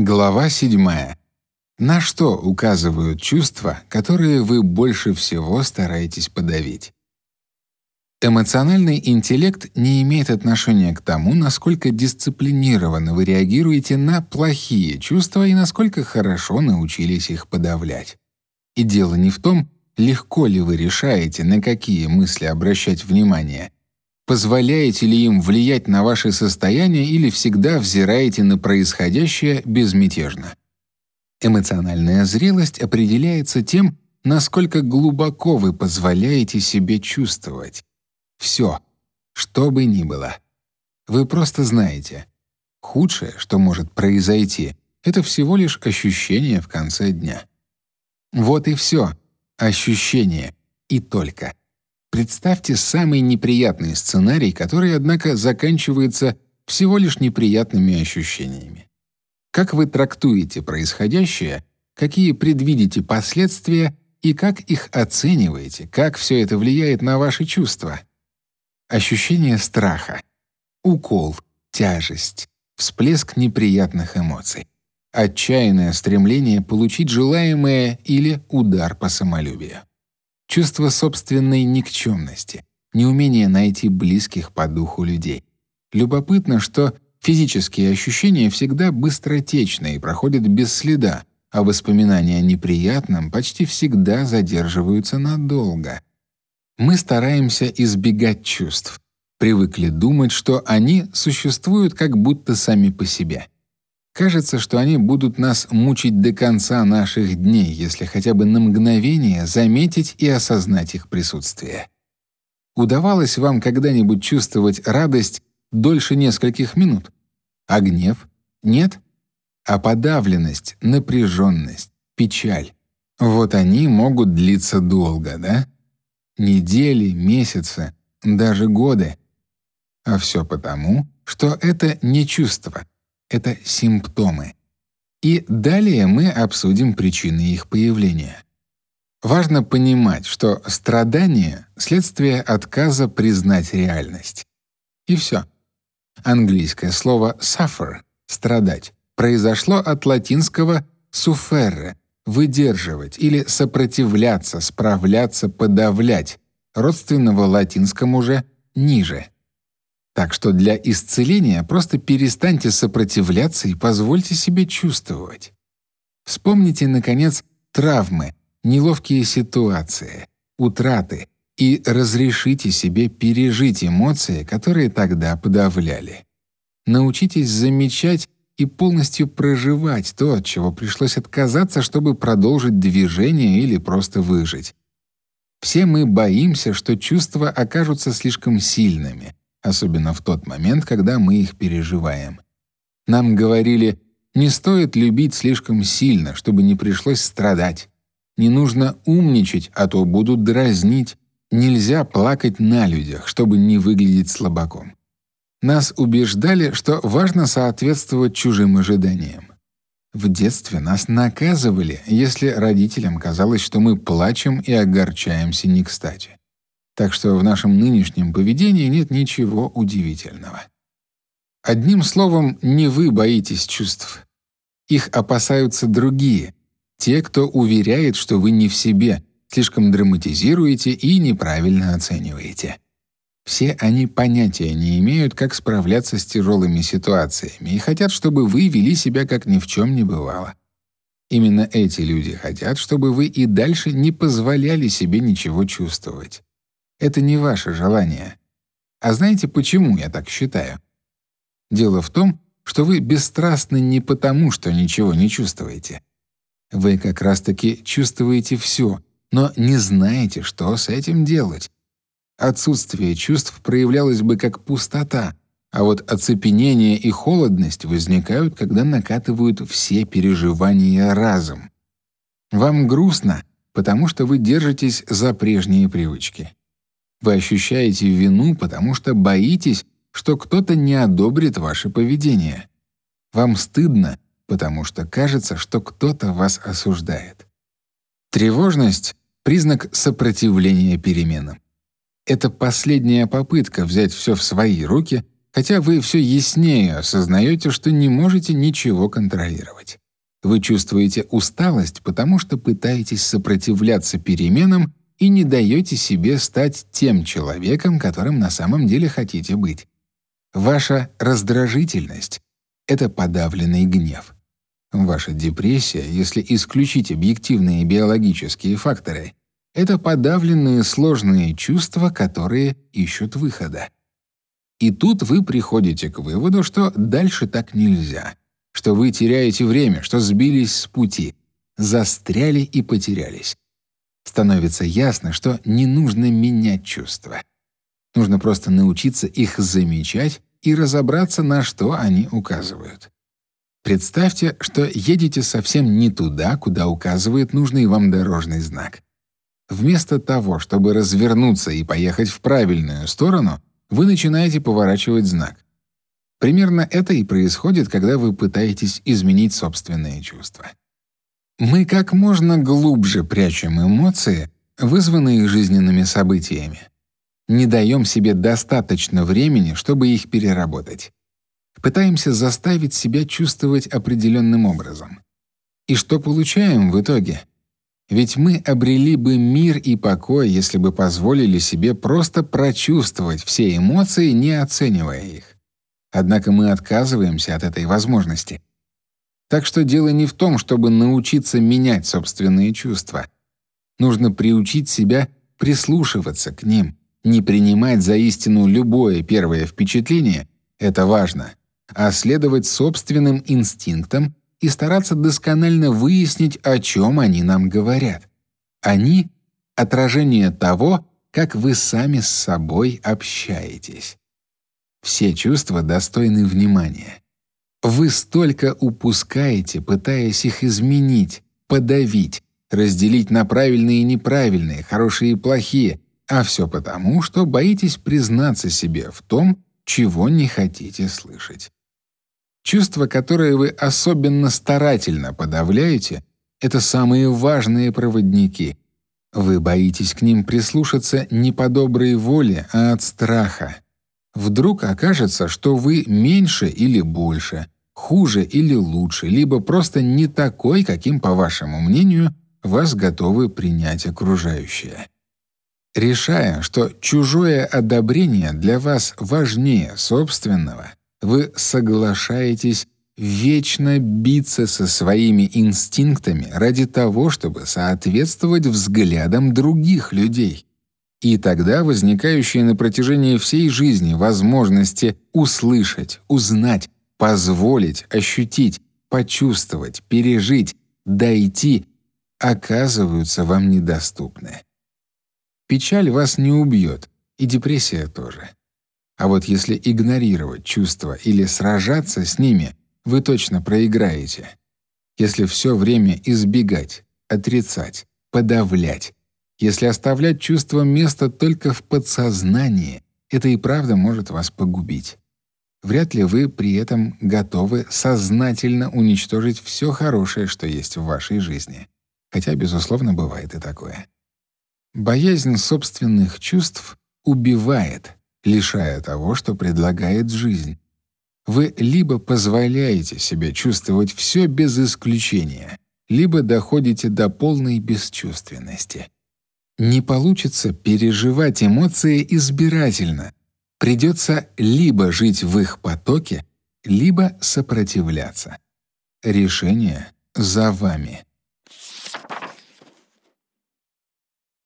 Глава 7. На что указывают чувства, которые вы больше всего стараетесь подавить? Эмоциональный интеллект не имеет отношения к тому, насколько дисциплинированно вы реагируете на плохие чувства и насколько хорошо научились их подавлять. И дело не в том, легко ли вы решаете, на какие мысли обращать внимание, Позволяете ли им влиять на ваше состояние или всегда взираете на происходящее безмятежно? Эмоциональная зрелость определяется тем, насколько глубоко вы позволяете себе чувствовать. Все, что бы ни было. Вы просто знаете. Худшее, что может произойти, это всего лишь ощущение в конце дня. Вот и все. Ощущение. И только. Представьте самый неприятный сценарий, который, однако, заканчивается всего лишь неприятными ощущениями. Как вы трактуете происходящее, какие предвидите последствия и как их оцениваете, как все это влияет на ваши чувства? Ощущение страха, укол, тяжесть, всплеск неприятных эмоций, отчаянное стремление получить желаемое или удар по самолюбию чувство собственной никчемности, неумение найти близких по духу людей. Любопытно, что физические ощущения всегда быстротечны и проходят без следа, а воспоминания о неприятном почти всегда задерживаются надолго. Мы стараемся избегать чувств, привыкли думать, что они существуют как будто сами по себе. Кажется, что они будут нас мучить до конца наших дней, если хотя бы на мгновение заметить и осознать их присутствие. Удавалось вам когда-нибудь чувствовать радость дольше нескольких минут? А гнев? Нет? А подавленность, напряженность, печаль? Вот они могут длиться долго, да? Недели, месяцы, даже годы. А все потому, что это не чувство — это симптомы. И далее мы обсудим причины их появления. Важно понимать, что страдание — следствие отказа признать реальность. И все. Английское слово suffer — страдать произошло от латинского sufferre — выдерживать или сопротивляться, справляться, подавлять, родственного латинскому же ниже — так что для исцеления просто перестаньте сопротивляться и позвольте себе чувствовать. Вспомните, наконец, травмы, неловкие ситуации, утраты и разрешите себе пережить эмоции, которые тогда подавляли. Научитесь замечать и полностью проживать то, от чего пришлось отказаться, чтобы продолжить движение или просто выжить. Все мы боимся, что чувства окажутся слишком сильными, особенно в тот момент, когда мы их переживаем. Нам говорили, не стоит любить слишком сильно, чтобы не пришлось страдать. Не нужно умничать, а то будут дразнить. Нельзя плакать на людях, чтобы не выглядеть слабаком. Нас убеждали, что важно соответствовать чужим ожиданиям. В детстве нас наказывали, если родителям казалось, что мы плачем и огорчаемся не кстати. Так что в нашем нынешнем поведении нет ничего удивительного. Одним словом, не вы боитесь чувств. Их опасаются другие, те, кто уверяет, что вы не в себе, слишком драматизируете и неправильно оцениваете. Все они понятия не имеют, как справляться с тяжелыми ситуациями и хотят, чтобы вы вели себя как ни в чем не бывало. Именно эти люди хотят, чтобы вы и дальше не позволяли себе ничего чувствовать. Это не ваше желание. А знаете, почему я так считаю? Дело в том, что вы бесстрастны не потому, что ничего не чувствуете. Вы как раз-таки чувствуете все, но не знаете, что с этим делать. Отсутствие чувств проявлялось бы как пустота, а вот оцепенение и холодность возникают, когда накатывают все переживания разом. Вам грустно, потому что вы держитесь за прежние привычки. Вы ощущаете вину, потому что боитесь, что кто-то не одобрит ваше поведение. Вам стыдно, потому что кажется, что кто-то вас осуждает. Тревожность — признак сопротивления переменам. Это последняя попытка взять все в свои руки хотя вы все яснее осознаете, что не можете ничего контролировать. Вы чувствуете усталость, потому что пытаетесь сопротивляться переменам и не даете себе стать тем человеком, которым на самом деле хотите быть. Ваша раздражительность — это подавленный гнев. Ваша депрессия, если исключить объективные биологические факторы, это подавленные сложные чувства, которые ищут выхода. И тут вы приходите к выводу, что дальше так нельзя, что вы теряете время, что сбились с пути, застряли и потерялись. Становится ясно, что не нужно менять чувства. Нужно просто научиться их замечать и разобраться, на что они указывают. Представьте, что едете совсем не туда, куда указывает нужный вам дорожный знак. Вместо того, чтобы развернуться и поехать в правильную сторону, вы начинаете поворачивать знак. Примерно это и происходит, когда вы пытаетесь изменить собственные чувства. Мы как можно глубже прячем эмоции, вызванные жизненными событиями. Не даем себе достаточно времени, чтобы их переработать. Пытаемся заставить себя чувствовать определенным образом. И что получаем в итоге? Ведь мы обрели бы мир и покой, если бы позволили себе просто прочувствовать все эмоции, не оценивая их. Однако мы отказываемся от этой возможности. Так что дело не в том, чтобы научиться менять собственные чувства. Нужно приучить себя прислушиваться к ним, не принимать за истину любое первое впечатление это важно, а следовать собственным инстинктам и стараться досконально выяснить, о чем они нам говорят. Они — отражение того, как вы сами с собой общаетесь. Все чувства достойны внимания. Вы столько упускаете, пытаясь их изменить, подавить, разделить на правильные и неправильные, хорошие и плохие, а все потому, что боитесь признаться себе в том, чего не хотите слышать. Чувства, которые вы особенно старательно подавляете, это самые важные проводники. Вы боитесь к ним прислушаться не по доброй воле, а от страха. Вдруг окажется, что вы меньше или больше, хуже или лучше, либо просто не такой, каким, по вашему мнению, вас готовы принять окружающие. Решая, что чужое одобрение для вас важнее собственного, вы соглашаетесь вечно биться со своими инстинктами ради того, чтобы соответствовать взглядам других людей. И тогда возникающие на протяжении всей жизни возможности услышать, узнать, позволить, ощутить, почувствовать, пережить, дойти оказываются вам недоступны. Печаль вас не убьет, и депрессия тоже. А вот если игнорировать чувства или сражаться с ними, вы точно проиграете. Если все время избегать, отрицать, подавлять, если оставлять чувство место только в подсознании, это и правда может вас погубить. Вряд ли вы при этом готовы сознательно уничтожить все хорошее, что есть в вашей жизни. Хотя, безусловно, бывает и такое. Боязнь собственных чувств убивает, лишая того, что предлагает жизнь. Вы либо позволяете себе чувствовать все без исключения, либо доходите до полной бесчувственности. Не получится переживать эмоции избирательно. Придется либо жить в их потоке, либо сопротивляться. Решение за вами.